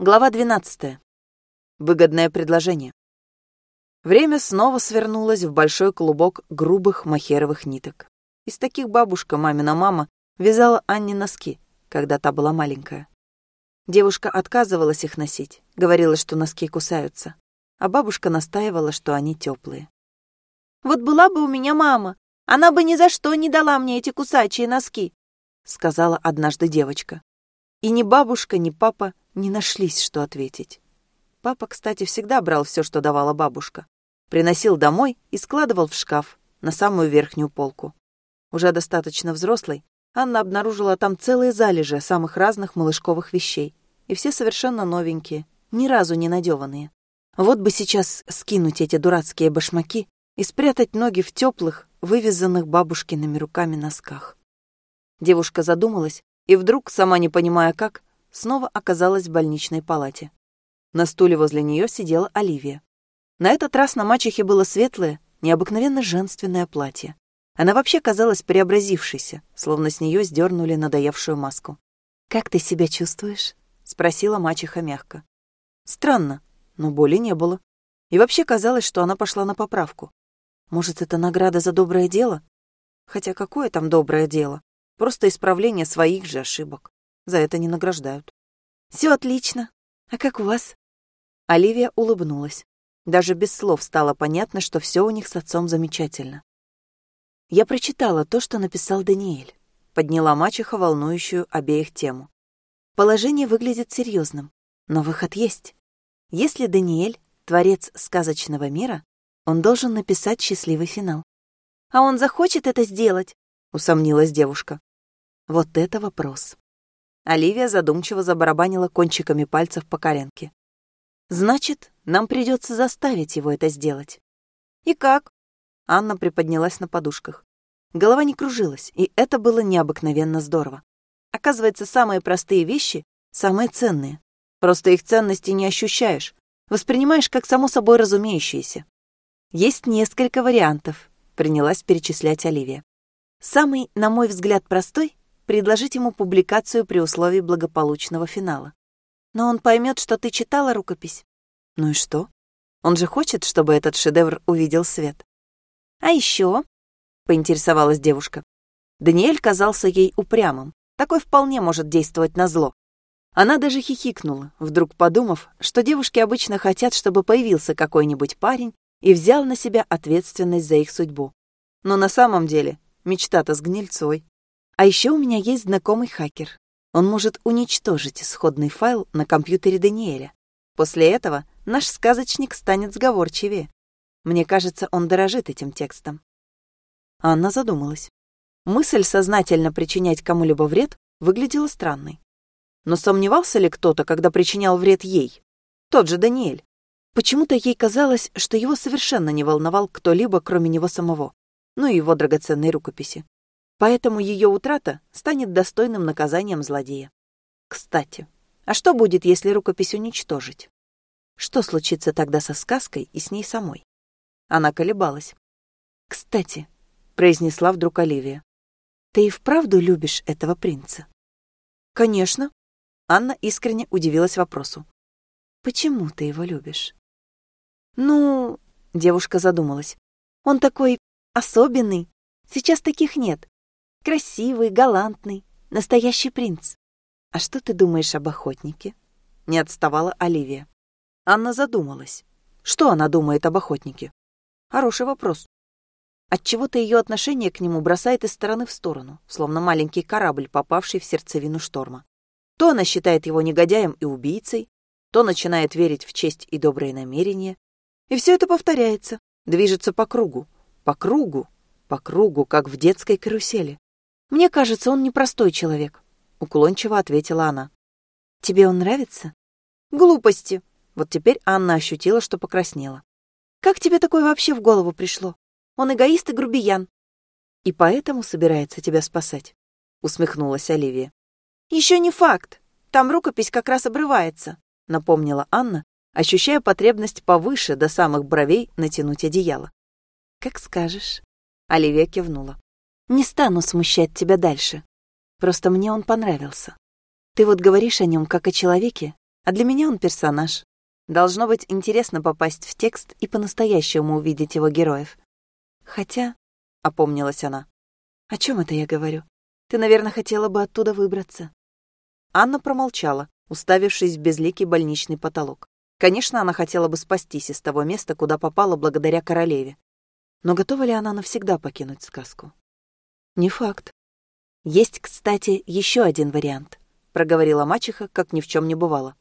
Глава 12. Выгодное предложение. Время снова свернулось в большой клубок грубых махеровых ниток. Из таких бабушка, мамина мама, вязала Анне носки, когда та была маленькая. Девушка отказывалась их носить, говорила, что носки кусаются, а бабушка настаивала, что они теплые. «Вот была бы у меня мама, она бы ни за что не дала мне эти кусачие носки», сказала однажды девочка. И ни бабушка, ни папа не нашлись, что ответить. Папа, кстати, всегда брал все, что давала бабушка. Приносил домой и складывал в шкаф, на самую верхнюю полку. Уже достаточно взрослой, Анна обнаружила там целые залежи самых разных малышковых вещей. И все совершенно новенькие, ни разу не надеванные. Вот бы сейчас скинуть эти дурацкие башмаки и спрятать ноги в теплых, вывязанных бабушкиными руками носках. Девушка задумалась и вдруг, сама не понимая как, снова оказалась в больничной палате. На стуле возле нее сидела Оливия. На этот раз на мачехе было светлое, необыкновенно женственное платье. Она вообще казалась преобразившейся, словно с нее сдернули надоевшую маску. «Как ты себя чувствуешь?» — спросила мачеха мягко. Странно, но боли не было. И вообще казалось, что она пошла на поправку. Может, это награда за доброе дело? Хотя какое там доброе дело? Просто исправление своих же ошибок. За это не награждают. Все отлично. А как у вас? Оливия улыбнулась. Даже без слов стало понятно, что все у них с отцом замечательно. Я прочитала то, что написал Даниэль. Подняла мачеха волнующую обеих тему. Положение выглядит серьезным, но выход есть. Если Даниэль — творец сказочного мира, он должен написать счастливый финал. «А он захочет это сделать?» — усомнилась девушка. Вот это вопрос. Оливия задумчиво забарабанила кончиками пальцев по коленке. «Значит, нам придется заставить его это сделать». «И как?» Анна приподнялась на подушках. Голова не кружилась, и это было необыкновенно здорово. Оказывается, самые простые вещи — самые ценные. Просто их ценности не ощущаешь, воспринимаешь как само собой разумеющиеся. Есть несколько вариантов, принялась перечислять Оливия. Самый, на мой взгляд, простой предложить ему публикацию при условии благополучного финала. Но он поймет, что ты читала рукопись. Ну и что? Он же хочет, чтобы этот шедевр увидел свет. А еще? поинтересовалась девушка. Даниэль казался ей упрямым. Такой вполне может действовать на зло. Она даже хихикнула, вдруг подумав, что девушки обычно хотят, чтобы появился какой-нибудь парень и взял на себя ответственность за их судьбу. Но на самом деле мечта-то с гнильцой. А еще у меня есть знакомый хакер. Он может уничтожить исходный файл на компьютере Даниэля. После этого наш сказочник станет сговорчивее. Мне кажется, он дорожит этим текстом. Анна задумалась. Мысль сознательно причинять кому-либо вред выглядела странной. Но сомневался ли кто-то, когда причинял вред ей? Тот же Даниэль. Почему-то ей казалось, что его совершенно не волновал кто-либо, кроме него самого, ну и его драгоценной рукописи. Поэтому ее утрата станет достойным наказанием злодея. Кстати, а что будет, если рукопись уничтожить? Что случится тогда со сказкой и с ней самой? Она колебалась. «Кстати», — произнесла вдруг Оливия, «ты и вправду любишь этого принца?» «Конечно». Анна искренне удивилась вопросу. «Почему ты его любишь?» «Ну...» — девушка задумалась. «Он такой особенный. Сейчас таких нет. Красивый, галантный, настоящий принц. А что ты думаешь об охотнике? Не отставала Оливия. Анна задумалась. Что она думает об охотнике? Хороший вопрос. Отчего-то ее отношение к нему бросает из стороны в сторону, словно маленький корабль, попавший в сердцевину шторма. То она считает его негодяем и убийцей, то начинает верить в честь и добрые намерения. И все это повторяется, движется по кругу, по кругу, по кругу, как в детской карусели. «Мне кажется, он непростой человек», — уклончиво ответила она. «Тебе он нравится?» «Глупости». Вот теперь Анна ощутила, что покраснела. «Как тебе такое вообще в голову пришло? Он эгоист и грубиян». «И поэтому собирается тебя спасать», — усмехнулась Оливия. «Еще не факт. Там рукопись как раз обрывается», — напомнила Анна, ощущая потребность повыше до самых бровей натянуть одеяло. «Как скажешь», — Оливия кивнула. Не стану смущать тебя дальше. Просто мне он понравился. Ты вот говоришь о нем как о человеке, А для меня он персонаж. Должно быть интересно попасть в текст и по-настоящему увидеть его героев. Хотя, — опомнилась она, — о чем это я говорю? Ты, наверное, хотела бы оттуда выбраться. Анна промолчала, уставившись в безликий больничный потолок. Конечно, она хотела бы спастись из того места, куда попала благодаря королеве. Но готова ли она навсегда покинуть сказку? Не факт. Есть, кстати, еще один вариант, проговорила мачеха, как ни в чем не бывало.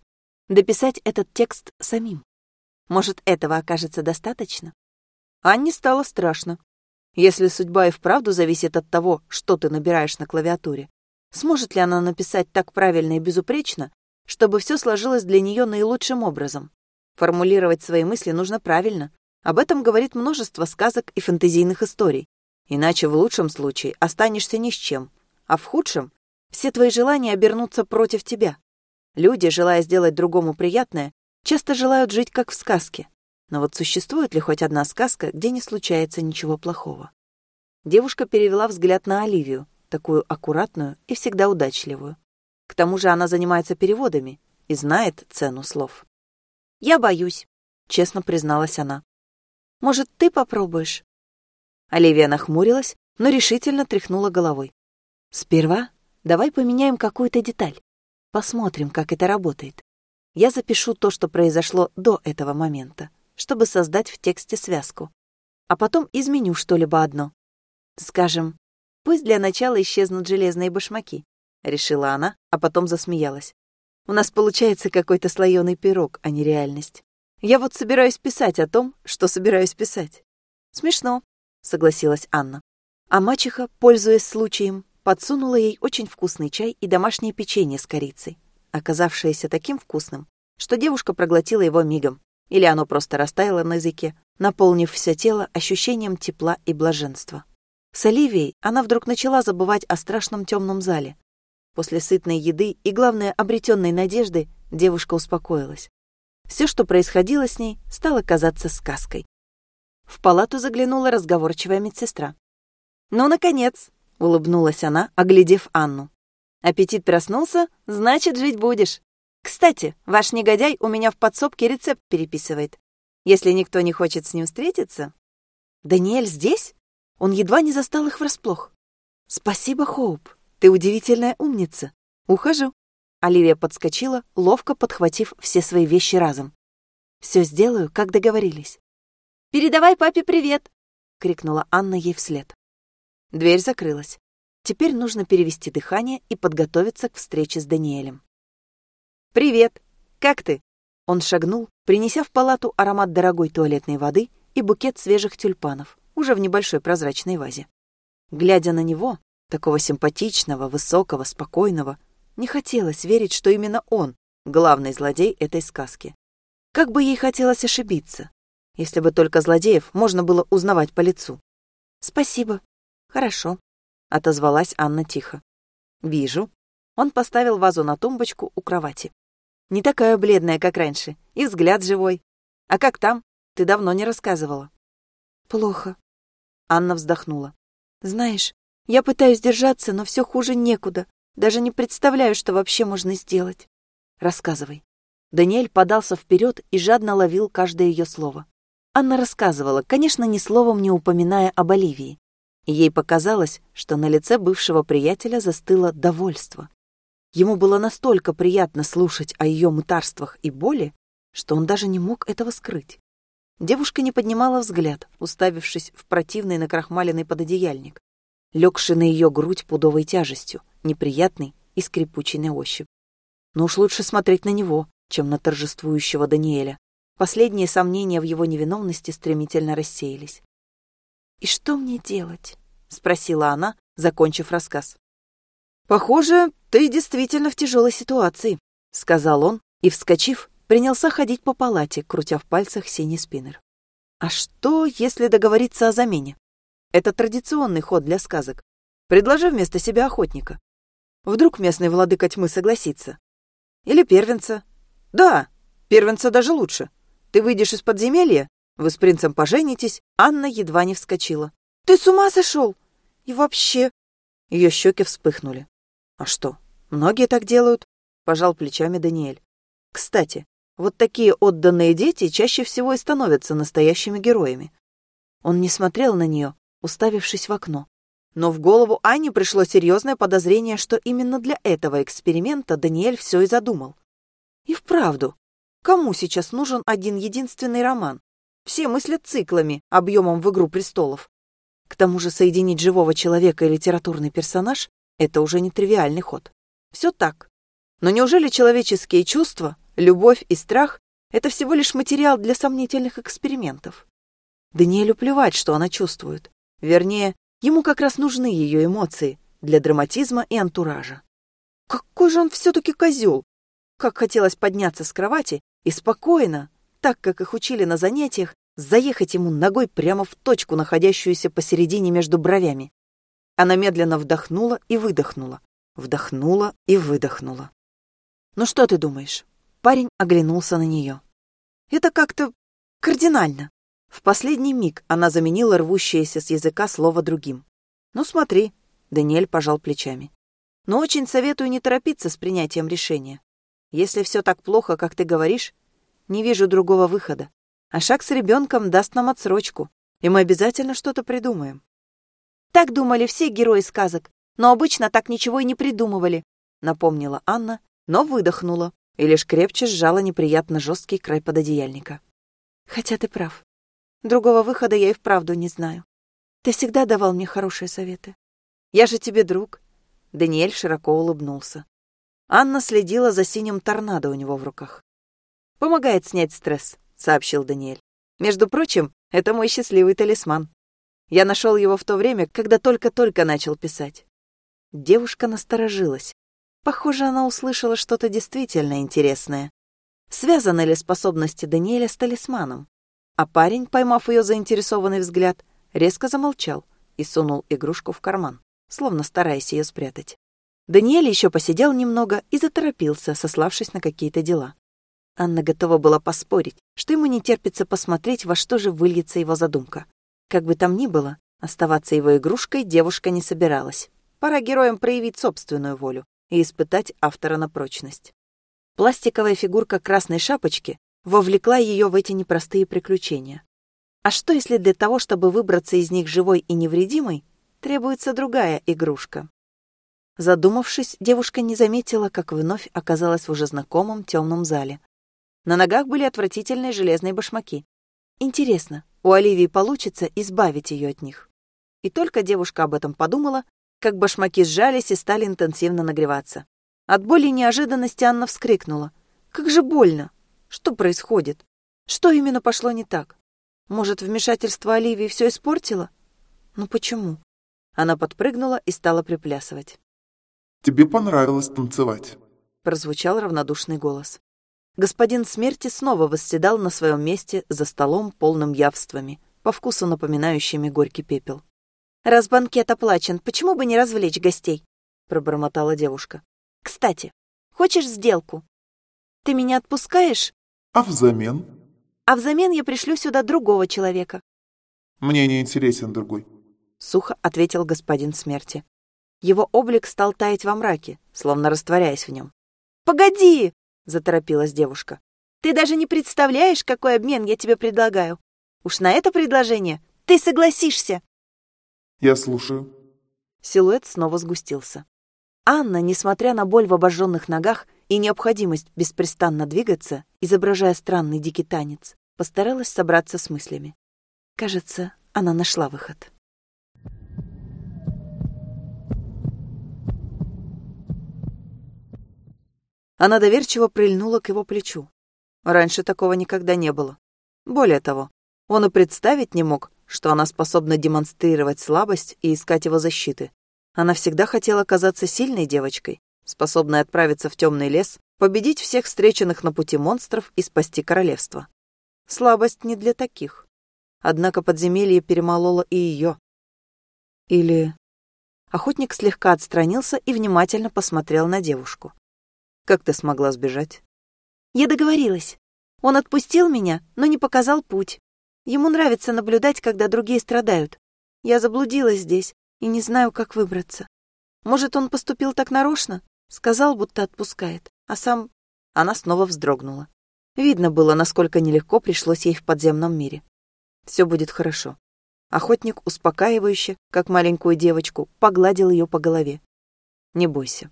Дописать этот текст самим. Может, этого окажется достаточно? Анне стало страшно. Если судьба и вправду зависит от того, что ты набираешь на клавиатуре, сможет ли она написать так правильно и безупречно, чтобы все сложилось для нее наилучшим образом. Формулировать свои мысли нужно правильно. Об этом говорит множество сказок и фэнтезийных историй. Иначе в лучшем случае останешься ни с чем, а в худшем все твои желания обернутся против тебя. Люди, желая сделать другому приятное, часто желают жить как в сказке. Но вот существует ли хоть одна сказка, где не случается ничего плохого? Девушка перевела взгляд на Оливию, такую аккуратную и всегда удачливую. К тому же она занимается переводами и знает цену слов. «Я боюсь», — честно призналась она. «Может, ты попробуешь?» Оливия нахмурилась, но решительно тряхнула головой. «Сперва давай поменяем какую-то деталь. Посмотрим, как это работает. Я запишу то, что произошло до этого момента, чтобы создать в тексте связку. А потом изменю что-либо одно. Скажем, пусть для начала исчезнут железные башмаки. — решила она, а потом засмеялась. «У нас получается какой-то слоеный пирог, а не реальность. Я вот собираюсь писать о том, что собираюсь писать». «Смешно», — согласилась Анна. А мачеха, пользуясь случаем, подсунула ей очень вкусный чай и домашнее печенье с корицей, оказавшееся таким вкусным, что девушка проглотила его мигом, или оно просто растаяло на языке, наполнив все тело ощущением тепла и блаженства. С Оливией она вдруг начала забывать о страшном темном зале, После сытной еды и, главное, обретенной надежды, девушка успокоилась. Все, что происходило с ней, стало казаться сказкой. В палату заглянула разговорчивая медсестра. «Ну, наконец!» — улыбнулась она, оглядев Анну. «Аппетит проснулся, значит, жить будешь. Кстати, ваш негодяй у меня в подсобке рецепт переписывает. Если никто не хочет с ним встретиться...» «Даниэль здесь?» Он едва не застал их врасплох. «Спасибо, Хоуп. Ты удивительная умница. Ухожу. Оливия подскочила, ловко подхватив все свои вещи разом. Все сделаю, как договорились. «Передавай папе привет!» — крикнула Анна ей вслед. Дверь закрылась. Теперь нужно перевести дыхание и подготовиться к встрече с Даниэлем. «Привет! Как ты?» Он шагнул, принеся в палату аромат дорогой туалетной воды и букет свежих тюльпанов, уже в небольшой прозрачной вазе. Глядя на него, такого симпатичного, высокого, спокойного. Не хотелось верить, что именно он — главный злодей этой сказки. Как бы ей хотелось ошибиться, если бы только злодеев можно было узнавать по лицу. «Спасибо. Хорошо», — отозвалась Анна тихо. «Вижу». Он поставил вазу на тумбочку у кровати. «Не такая бледная, как раньше, и взгляд живой. А как там? Ты давно не рассказывала». «Плохо», — Анна вздохнула. «Знаешь, я пытаюсь держаться, но все хуже некуда. Даже не представляю, что вообще можно сделать. Рассказывай. Даниэль подался вперед и жадно ловил каждое ее слово. Анна рассказывала, конечно, ни словом не упоминая об Оливии. Ей показалось, что на лице бывшего приятеля застыло довольство. Ему было настолько приятно слушать о ее мытарствах и боли, что он даже не мог этого скрыть. Девушка не поднимала взгляд, уставившись в противный накрахмаленный пододеяльник легший на ее грудь пудовой тяжестью, неприятный и скрипучий на ощупь. Но уж лучше смотреть на него, чем на торжествующего Даниэля. Последние сомнения в его невиновности стремительно рассеялись. «И что мне делать?» — спросила она, закончив рассказ. «Похоже, ты действительно в тяжелой ситуации», — сказал он и, вскочив, принялся ходить по палате, крутя в пальцах синий спиннер. «А что, если договориться о замене? Это традиционный ход для сказок. Предложи вместо себя охотника. Вдруг местный владыка тьмы согласится. Или первенца. Да, первенца даже лучше. Ты выйдешь из подземелья, вы с принцем поженитесь, Анна едва не вскочила. Ты с ума сошел? И вообще... Ее щеки вспыхнули. А что, многие так делают? Пожал плечами Даниэль. Кстати, вот такие отданные дети чаще всего и становятся настоящими героями. Он не смотрел на нее, уставившись в окно. Но в голову Ане пришло серьезное подозрение, что именно для этого эксперимента Даниэль все и задумал. И вправду, кому сейчас нужен один единственный роман? Все мыслят циклами, объемом в «Игру престолов». К тому же соединить живого человека и литературный персонаж — это уже не тривиальный ход. Все так. Но неужели человеческие чувства, любовь и страх — это всего лишь материал для сомнительных экспериментов? Даниэлю плевать, что она чувствует. Вернее, Ему как раз нужны ее эмоции для драматизма и антуража. Какой же он все-таки козел! Как хотелось подняться с кровати и спокойно, так как их учили на занятиях, заехать ему ногой прямо в точку, находящуюся посередине между бровями. Она медленно вдохнула и выдохнула, вдохнула и выдохнула. «Ну что ты думаешь?» Парень оглянулся на нее. «Это как-то кардинально. В последний миг она заменила рвущееся с языка слово другим. «Ну смотри», — Даниэль пожал плечами. «Но очень советую не торопиться с принятием решения. Если все так плохо, как ты говоришь, не вижу другого выхода. А шаг с ребенком даст нам отсрочку, и мы обязательно что-то придумаем». «Так думали все герои сказок, но обычно так ничего и не придумывали», — напомнила Анна, но выдохнула и лишь крепче сжала неприятно жесткий край пододеяльника. «Хотя ты прав. Другого выхода я и вправду не знаю. Ты всегда давал мне хорошие советы. Я же тебе друг. Даниэль широко улыбнулся. Анна следила за синим торнадо у него в руках. «Помогает снять стресс», — сообщил Даниэль. «Между прочим, это мой счастливый талисман. Я нашел его в то время, когда только-только начал писать». Девушка насторожилась. Похоже, она услышала что-то действительно интересное. Связаны ли способности Даниэля с талисманом? А парень, поймав ее заинтересованный взгляд, резко замолчал и сунул игрушку в карман, словно стараясь ее спрятать. Даниэль еще посидел немного и заторопился, сославшись на какие-то дела. Анна готова была поспорить, что ему не терпится посмотреть, во что же выльется его задумка. Как бы там ни было, оставаться его игрушкой девушка не собиралась. Пора героям проявить собственную волю и испытать автора на прочность. Пластиковая фигурка красной шапочки вовлекла ее в эти непростые приключения. А что, если для того, чтобы выбраться из них живой и невредимой, требуется другая игрушка? Задумавшись, девушка не заметила, как вновь оказалась в уже знакомом темном зале. На ногах были отвратительные железные башмаки. Интересно, у Оливии получится избавить ее от них? И только девушка об этом подумала, как башмаки сжались и стали интенсивно нагреваться. От боли и неожиданности Анна вскрикнула. «Как же больно!» Что происходит? Что именно пошло не так? Может, вмешательство Оливии все испортило? Ну почему? Она подпрыгнула и стала приплясывать. «Тебе понравилось танцевать», — прозвучал равнодушный голос. Господин смерти снова восседал на своем месте за столом, полным явствами, по вкусу напоминающими горький пепел. «Раз банкет оплачен, почему бы не развлечь гостей?» — пробормотала девушка. «Кстати, хочешь сделку? Ты меня отпускаешь, а взамен? А взамен я пришлю сюда другого человека. Мне не интересен другой. Сухо ответил господин смерти. Его облик стал таять во мраке, словно растворяясь в нем. «Погоди!» — заторопилась девушка. «Ты даже не представляешь, какой обмен я тебе предлагаю. Уж на это предложение ты согласишься!» «Я слушаю». Силуэт снова сгустился. Анна, несмотря на боль в обожженных ногах, и необходимость беспрестанно двигаться, изображая странный дикий танец, постаралась собраться с мыслями. Кажется, она нашла выход. Она доверчиво прильнула к его плечу. Раньше такого никогда не было. Более того, он и представить не мог, что она способна демонстрировать слабость и искать его защиты. Она всегда хотела казаться сильной девочкой, способной отправиться в темный лес, победить всех встреченных на пути монстров и спасти королевство. Слабость не для таких. Однако подземелье перемололо и ее. Или... Охотник слегка отстранился и внимательно посмотрел на девушку. «Как ты смогла сбежать?» «Я договорилась. Он отпустил меня, но не показал путь. Ему нравится наблюдать, когда другие страдают. Я заблудилась здесь и не знаю, как выбраться. Может, он поступил так нарочно? Сказал, будто отпускает, а сам Она снова вздрогнула. Видно было, насколько нелегко пришлось ей в подземном мире. Все будет хорошо. Охотник успокаивающе, как маленькую девочку, погладил ее по голове. Не бойся.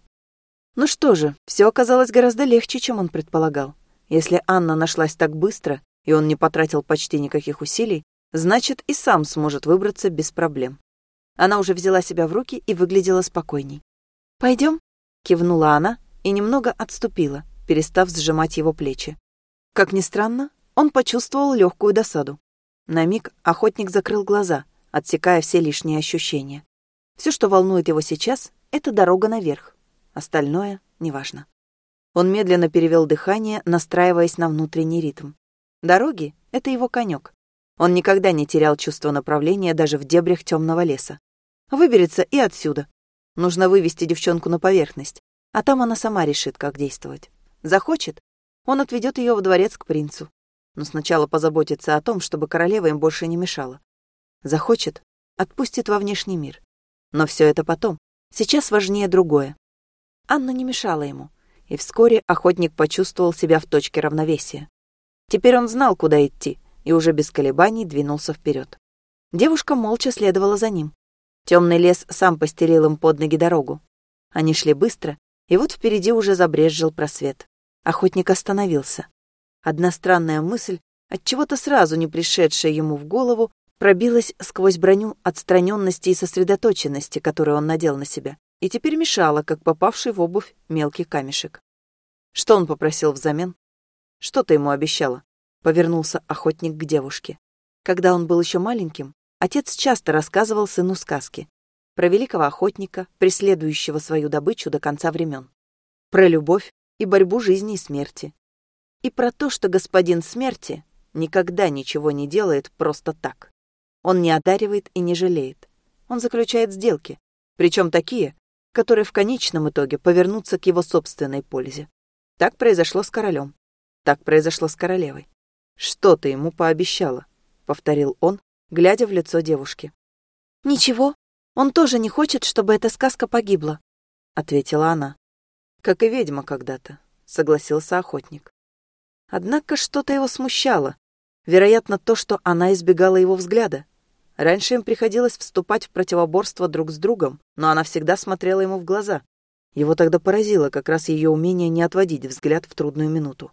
Ну что же, все оказалось гораздо легче, чем он предполагал. Если Анна нашлась так быстро, и он не потратил почти никаких усилий, значит, и сам сможет выбраться без проблем. Она уже взяла себя в руки и выглядела спокойней. Пойдем? кивнула она и немного отступила, перестав сжимать его плечи. Как ни странно, он почувствовал легкую досаду. На миг охотник закрыл глаза, отсекая все лишние ощущения. Все, что волнует его сейчас, это дорога наверх. Остальное неважно. Он медленно перевел дыхание, настраиваясь на внутренний ритм. Дороги — это его конек. Он никогда не терял чувство направления даже в дебрях темного леса. Выберется и отсюда. Нужно вывести девчонку на поверхность, а там она сама решит, как действовать. Захочет, он отведет ее в дворец к принцу. Но сначала позаботится о том, чтобы королева им больше не мешала. Захочет, отпустит во внешний мир. Но все это потом. Сейчас важнее другое. Анна не мешала ему, и вскоре охотник почувствовал себя в точке равновесия. Теперь он знал, куда идти, и уже без колебаний двинулся вперед. Девушка молча следовала за ним. Темный лес сам постелил им под ноги дорогу. Они шли быстро, и вот впереди уже забрезжил просвет. Охотник остановился. Одна странная мысль, от чего то сразу не пришедшая ему в голову, пробилась сквозь броню отстраненности и сосредоточенности, которую он надел на себя, и теперь мешала, как попавший в обувь мелкий камешек. Что он попросил взамен? Что ты ему обещала? Повернулся охотник к девушке. Когда он был еще маленьким, отец часто рассказывал сыну сказки про великого охотника, преследующего свою добычу до конца времен, про любовь и борьбу жизни и смерти, и про то, что господин смерти никогда ничего не делает просто так. Он не одаривает и не жалеет. Он заключает сделки, причем такие, которые в конечном итоге повернутся к его собственной пользе. Так произошло с королем. Так произошло с королевой. «Что ты ему пообещала?» — повторил он, глядя в лицо девушки. «Ничего, он тоже не хочет, чтобы эта сказка погибла», — ответила она. «Как и ведьма когда-то», — согласился охотник. Однако что-то его смущало. Вероятно, то, что она избегала его взгляда. Раньше им приходилось вступать в противоборство друг с другом, но она всегда смотрела ему в глаза. Его тогда поразило как раз ее умение не отводить взгляд в трудную минуту.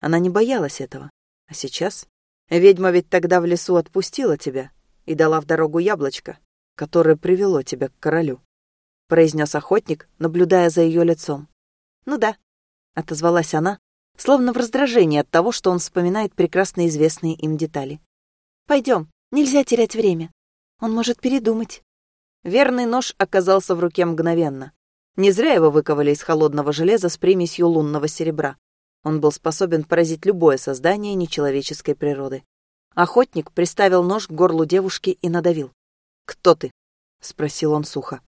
Она не боялась этого. А сейчас? Ведьма ведь тогда в лесу отпустила тебя и дала в дорогу яблочко, которое привело тебя к королю. Произнес охотник, наблюдая за ее лицом. «Ну да», — отозвалась она, словно в раздражении от того, что он вспоминает прекрасно известные им детали. Пойдем, нельзя терять время. Он может передумать». Верный нож оказался в руке мгновенно. Не зря его выковали из холодного железа с примесью лунного серебра. Он был способен поразить любое создание нечеловеческой природы. Охотник приставил нож к горлу девушки и надавил. «Кто ты?» — спросил он сухо.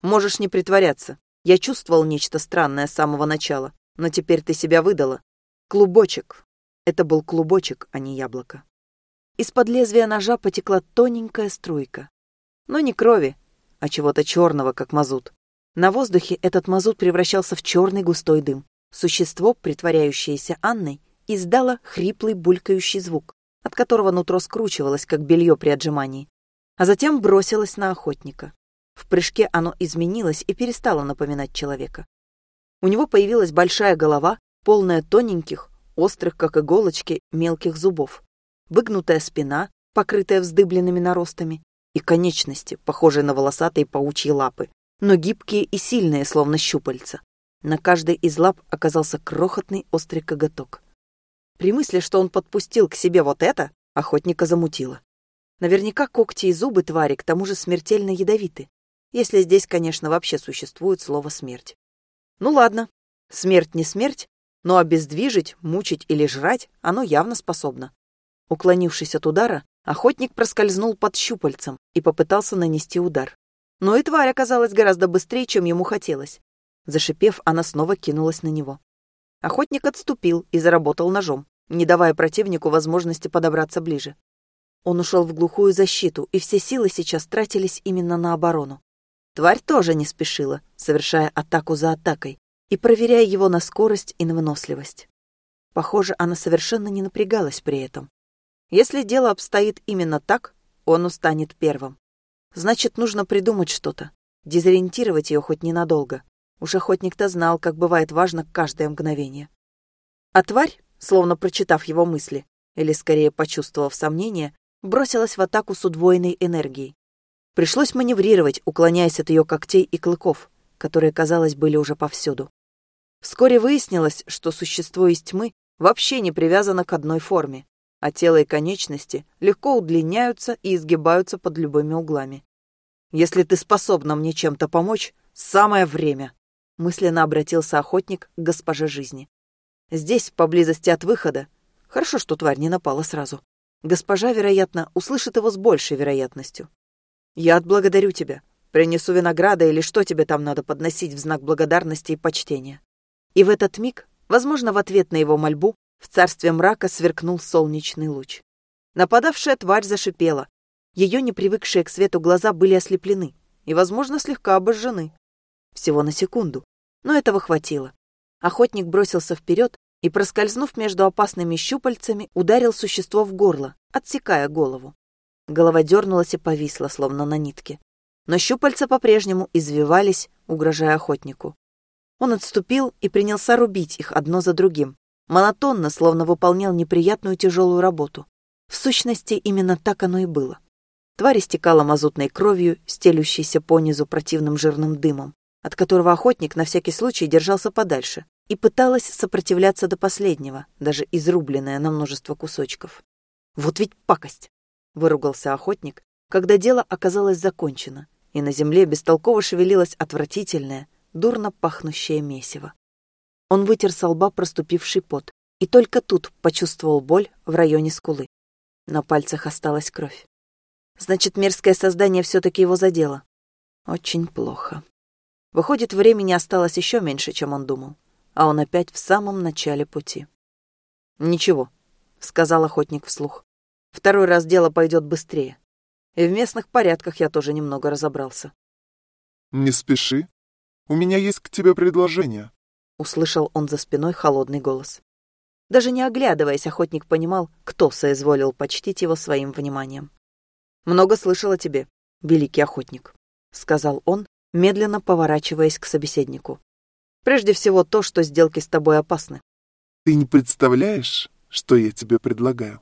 «Можешь не притворяться. Я чувствовал нечто странное с самого начала, но теперь ты себя выдала. Клубочек. Это был клубочек, а не яблоко. Из-под лезвия ножа потекла тоненькая струйка. Но не крови, а чего-то черного, как мазут. На воздухе этот мазут превращался в черный густой дым. Существо, притворяющееся Анной, издало хриплый булькающий звук, от которого нутро скручивалось, как белье при отжимании, а затем бросилось на охотника. В прыжке оно изменилось и перестало напоминать человека. У него появилась большая голова, полная тоненьких, острых, как иголочки, мелких зубов, выгнутая спина, покрытая вздыбленными наростами, и конечности, похожие на волосатые паучьи лапы, но гибкие и сильные, словно щупальца. На каждой из лап оказался крохотный острый коготок. При мысли, что он подпустил к себе вот это, охотника замутило. Наверняка когти и зубы твари к тому же смертельно ядовиты, если здесь, конечно, вообще существует слово «смерть». Ну ладно, смерть не смерть, но обездвижить, мучить или жрать оно явно способно. Уклонившись от удара, охотник проскользнул под щупальцем и попытался нанести удар. Но и тварь оказалась гораздо быстрее, чем ему хотелось. Зашипев, она снова кинулась на него. Охотник отступил и заработал ножом, не давая противнику возможности подобраться ближе. Он ушел в глухую защиту, и все силы сейчас тратились именно на оборону. Тварь тоже не спешила, совершая атаку за атакой и проверяя его на скорость и на выносливость. Похоже, она совершенно не напрягалась при этом. Если дело обстоит именно так, он устанет первым. Значит, нужно придумать что-то, дезориентировать ее хоть ненадолго. Уж охотник-то знал, как бывает важно каждое мгновение. А тварь, словно прочитав его мысли, или скорее почувствовав сомнение, бросилась в атаку с удвоенной энергией. Пришлось маневрировать, уклоняясь от ее когтей и клыков, которые, казалось, были уже повсюду. Вскоре выяснилось, что существо из тьмы вообще не привязано к одной форме, а тело и конечности легко удлиняются и изгибаются под любыми углами. «Если ты способна мне чем-то помочь, самое время!» Мысленно обратился охотник к госпоже жизни. Здесь, поблизости от выхода, хорошо, что тварь не напала сразу, госпожа, вероятно, услышит его с большей вероятностью. «Я отблагодарю тебя. Принесу винограда или что тебе там надо подносить в знак благодарности и почтения». И в этот миг, возможно, в ответ на его мольбу, в царстве мрака сверкнул солнечный луч. Нападавшая тварь зашипела. Ее непривыкшие к свету глаза были ослеплены и, возможно, слегка обожжены. Всего на секунду. Но этого хватило. Охотник бросился вперед и, проскользнув между опасными щупальцами, ударил существо в горло, отсекая голову. Голова дернулась и повисла, словно на нитке. Но щупальца по-прежнему извивались, угрожая охотнику. Он отступил и принялся рубить их одно за другим, монотонно, словно выполнял неприятную тяжелую работу. В сущности, именно так оно и было. Тварь истекала мазутной кровью, стелющейся понизу противным жирным дымом, от которого охотник на всякий случай держался подальше и пыталась сопротивляться до последнего, даже изрубленная на множество кусочков. «Вот ведь пакость!» — выругался охотник, когда дело оказалось закончено, и на земле бестолково шевелилось отвратительное, дурно пахнущее месиво. Он вытер со лба проступивший пот и только тут почувствовал боль в районе скулы. На пальцах осталась кровь. Значит, мерзкое создание все-таки его задело. Очень плохо. Выходит, времени осталось еще меньше, чем он думал, а он опять в самом начале пути. «Ничего», — сказал охотник вслух. «Второй раз дело пойдет быстрее. И в местных порядках я тоже немного разобрался». «Не спеши. У меня есть к тебе предложение», услышал он за спиной холодный голос. Даже не оглядываясь, охотник понимал, кто соизволил почтить его своим вниманием. «Много слышал о тебе, великий охотник», — сказал он, медленно поворачиваясь к собеседнику. «Прежде всего то, что сделки с тобой опасны». «Ты не представляешь, что я тебе предлагаю?»